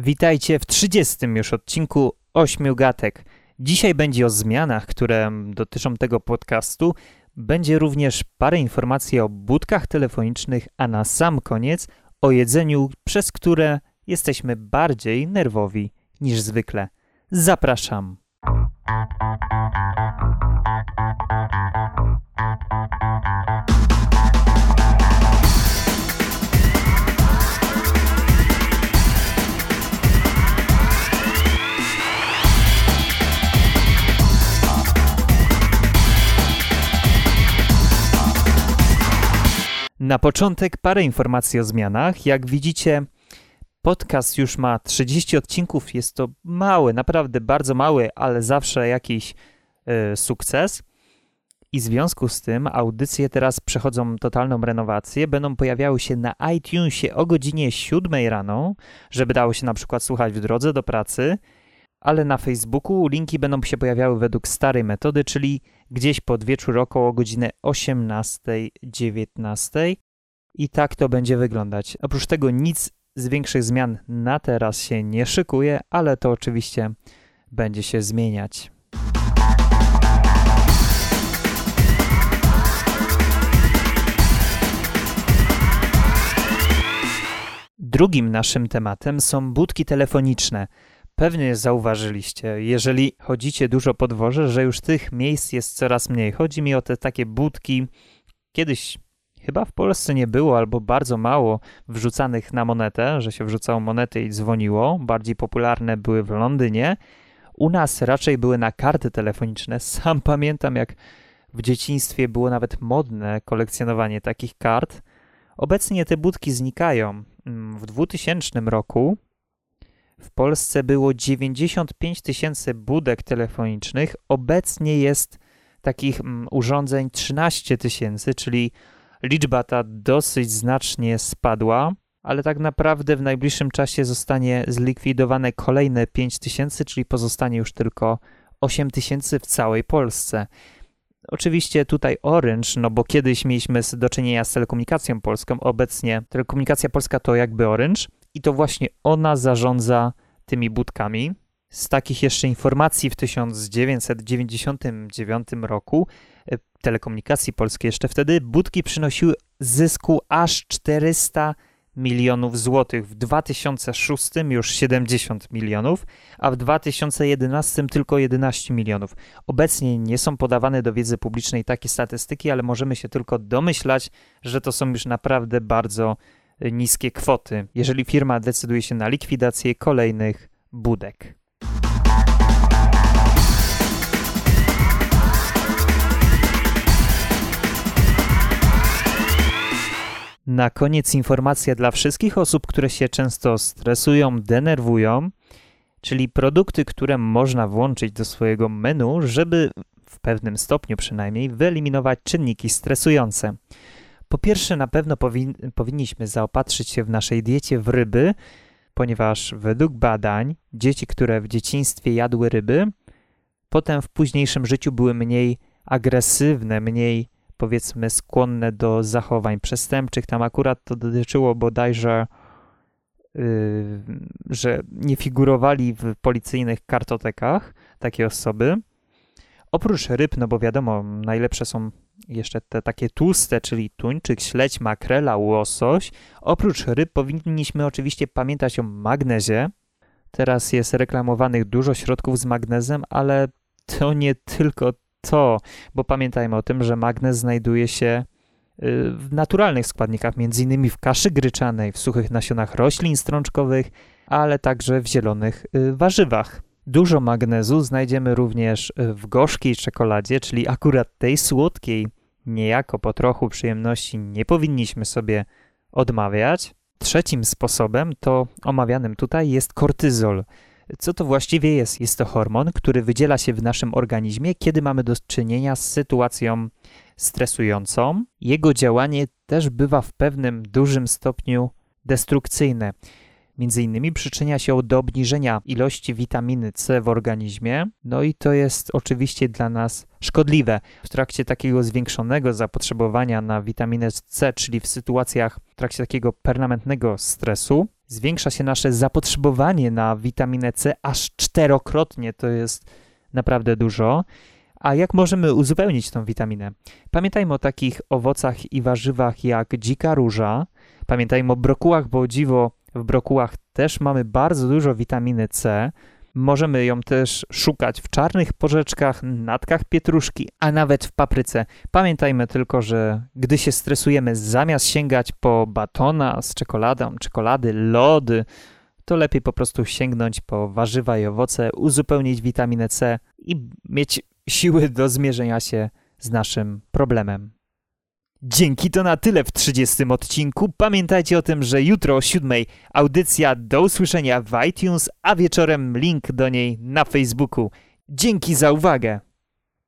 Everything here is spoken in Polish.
Witajcie w 30 już odcinku Ośmiu Gatek. Dzisiaj będzie o zmianach, które dotyczą tego podcastu. Będzie również parę informacji o budkach telefonicznych, a na sam koniec o jedzeniu, przez które jesteśmy bardziej nerwowi niż zwykle. Zapraszam. Na początek parę informacji o zmianach. Jak widzicie, podcast już ma 30 odcinków. Jest to mały, naprawdę bardzo mały, ale zawsze jakiś y, sukces. I w związku z tym audycje teraz przechodzą totalną renowację. Będą pojawiały się na iTunesie o godzinie 7 rano, żeby dało się na przykład słuchać w drodze do pracy, ale na Facebooku linki będą się pojawiały według starej metody, czyli gdzieś pod wieczór około godziny 18-19 i tak to będzie wyglądać. Oprócz tego nic z większych zmian na teraz się nie szykuje, ale to oczywiście będzie się zmieniać. Drugim naszym tematem są budki telefoniczne. Pewnie zauważyliście, jeżeli chodzicie dużo po dworze, że już tych miejsc jest coraz mniej. Chodzi mi o te takie budki. Kiedyś chyba w Polsce nie było albo bardzo mało wrzucanych na monetę, że się wrzucało monety i dzwoniło. Bardziej popularne były w Londynie. U nas raczej były na karty telefoniczne. Sam pamiętam, jak w dzieciństwie było nawet modne kolekcjonowanie takich kart. Obecnie te budki znikają. Mm, w 2000 roku Polsce było 95 tysięcy budek telefonicznych. Obecnie jest takich mm, urządzeń 13 tysięcy, czyli liczba ta dosyć znacznie spadła, ale tak naprawdę w najbliższym czasie zostanie zlikwidowane kolejne 5 tysięcy, czyli pozostanie już tylko 8 tysięcy w całej Polsce. Oczywiście tutaj Orange, no bo kiedyś mieliśmy do czynienia z telekomunikacją polską, obecnie telekomunikacja polska to jakby Orange i to właśnie ona zarządza tymi budkami. Z takich jeszcze informacji w 1999 roku e, telekomunikacji polskiej jeszcze wtedy budki przynosiły zysku aż 400 milionów złotych. W 2006 już 70 milionów, a w 2011 tylko 11 milionów. Obecnie nie są podawane do wiedzy publicznej takie statystyki, ale możemy się tylko domyślać, że to są już naprawdę bardzo niskie kwoty, jeżeli firma decyduje się na likwidację kolejnych budek. Na koniec informacja dla wszystkich osób, które się często stresują, denerwują, czyli produkty, które można włączyć do swojego menu, żeby w pewnym stopniu przynajmniej wyeliminować czynniki stresujące. Po pierwsze, na pewno powin powinniśmy zaopatrzyć się w naszej diecie w ryby, ponieważ według badań dzieci, które w dzieciństwie jadły ryby, potem w późniejszym życiu były mniej agresywne, mniej powiedzmy skłonne do zachowań przestępczych. Tam akurat to dotyczyło bodajże, yy, że nie figurowali w policyjnych kartotekach takie osoby. Oprócz ryb, no bo wiadomo, najlepsze są jeszcze te takie tłuste, czyli tuńczyk, śledź, makrela, łosoś. Oprócz ryb powinniśmy oczywiście pamiętać o magnezie. Teraz jest reklamowanych dużo środków z magnezem, ale to nie tylko to, bo pamiętajmy o tym, że magnez znajduje się y, w naturalnych składnikach, m.in. w kaszy gryczanej, w suchych nasionach roślin strączkowych, ale także w zielonych y, warzywach. Dużo magnezu znajdziemy również w gorzkiej czekoladzie, czyli akurat tej słodkiej, niejako po trochu przyjemności nie powinniśmy sobie odmawiać. Trzecim sposobem to omawianym tutaj jest kortyzol. Co to właściwie jest? Jest to hormon, który wydziela się w naszym organizmie, kiedy mamy do czynienia z sytuacją stresującą. Jego działanie też bywa w pewnym dużym stopniu destrukcyjne. Między innymi przyczynia się do obniżenia ilości witaminy C w organizmie, no i to jest oczywiście dla nas szkodliwe. W trakcie takiego zwiększonego zapotrzebowania na witaminę C, czyli w sytuacjach w trakcie takiego permanentnego stresu, zwiększa się nasze zapotrzebowanie na witaminę C aż czterokrotnie. To jest naprawdę dużo. A jak możemy uzupełnić tą witaminę? Pamiętajmy o takich owocach i warzywach jak dzika róża. Pamiętajmy o brokułach, bo dziwo w brokułach też mamy bardzo dużo witaminy C. Możemy ją też szukać w czarnych porzeczkach, natkach pietruszki, a nawet w papryce. Pamiętajmy tylko, że gdy się stresujemy, zamiast sięgać po batona z czekoladą, czekolady, lody, to lepiej po prostu sięgnąć po warzywa i owoce, uzupełnić witaminę C i mieć siły do zmierzenia się z naszym problemem. Dzięki to na tyle w 30 odcinku. Pamiętajcie o tym, że jutro o 7 audycja do usłyszenia w iTunes, a wieczorem link do niej na Facebooku. Dzięki za uwagę.